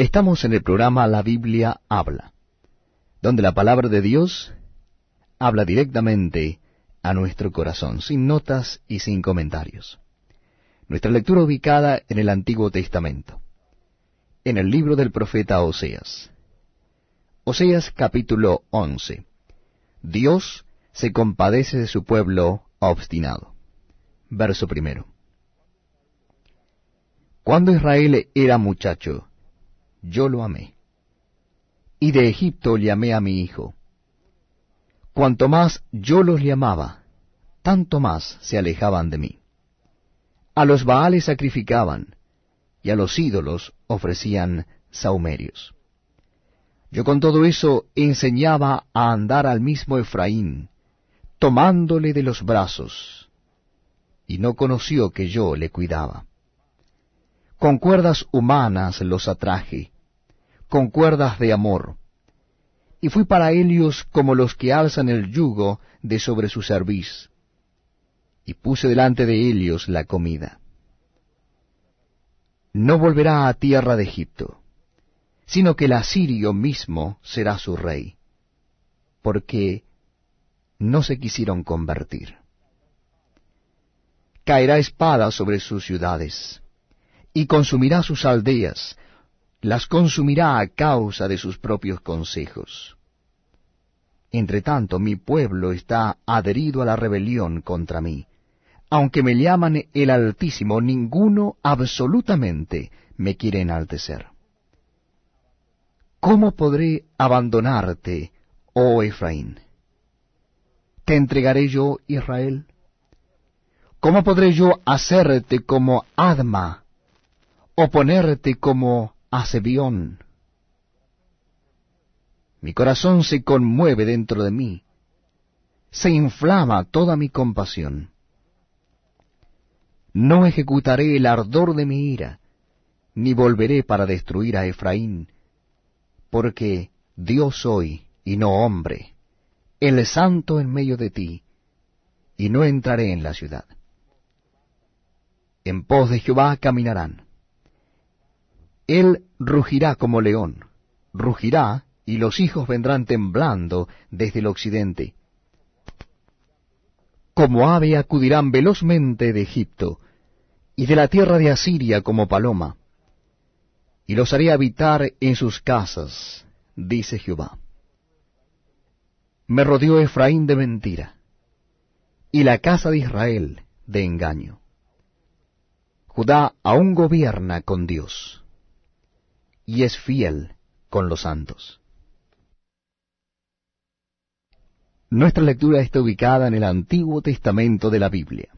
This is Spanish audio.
Estamos en el programa La Biblia habla, donde la palabra de Dios habla directamente a nuestro corazón, sin notas y sin comentarios. Nuestra lectura ubicada en el Antiguo Testamento, en el libro del profeta Oseas. Oseas capítulo 11. Dios se compadece de su pueblo obstinado. Verso primero. Cuando Israel era muchacho, yo lo amé. Y de Egipto llamé a mi hijo. Cuanto más yo los llamaba, tanto más se alejaban de mí. A los Baales sacrificaban, y a los ídolos ofrecían saumerios. Yo con todo eso enseñaba a andar al mismo Efraín, tomándole de los brazos, y no conoció que yo le cuidaba. Con cuerdas humanas los atraje, con cuerdas de amor, y fui para ellos como los que alzan el yugo de sobre su cerviz, y puse delante de ellos la comida. No volverá a tierra de Egipto, sino que el asirio mismo será su rey, porque no se quisieron convertir. Caerá espada sobre sus ciudades, y consumirá sus aldeas, las consumirá a causa de sus propios consejos. Entre tanto, mi pueblo está adherido a la rebelión contra mí. Aunque me llaman el Altísimo, ninguno absolutamente me quiere enaltecer. ¿Cómo podré abandonarte, oh Efraín? ¿Te entregaré yo, Israel? ¿Cómo podré yo hacerte como Adma o ponerte como Asebión. Mi corazón se conmueve dentro de mí, se inflama toda mi compasión. No ejecutaré el ardor de mi ira, ni volveré para destruir a Efraín, porque Dios soy y no hombre, el santo en medio de ti, y no entraré en la ciudad. En pos de Jehová caminarán él rugirá como león, rugirá, y los hijos vendrán temblando desde el occidente. Como ave acudirán velozmente de Egipto, y de la tierra de Asiria como paloma, y los haré habitar en sus casas, dice Jehová. Me rodeó Efraín de mentira, y la casa de Israel de engaño. Judá aún gobierna con Dios y es fiel con los santos. Nuestra lectura está ubicada en el Antiguo Testamento de la Biblia.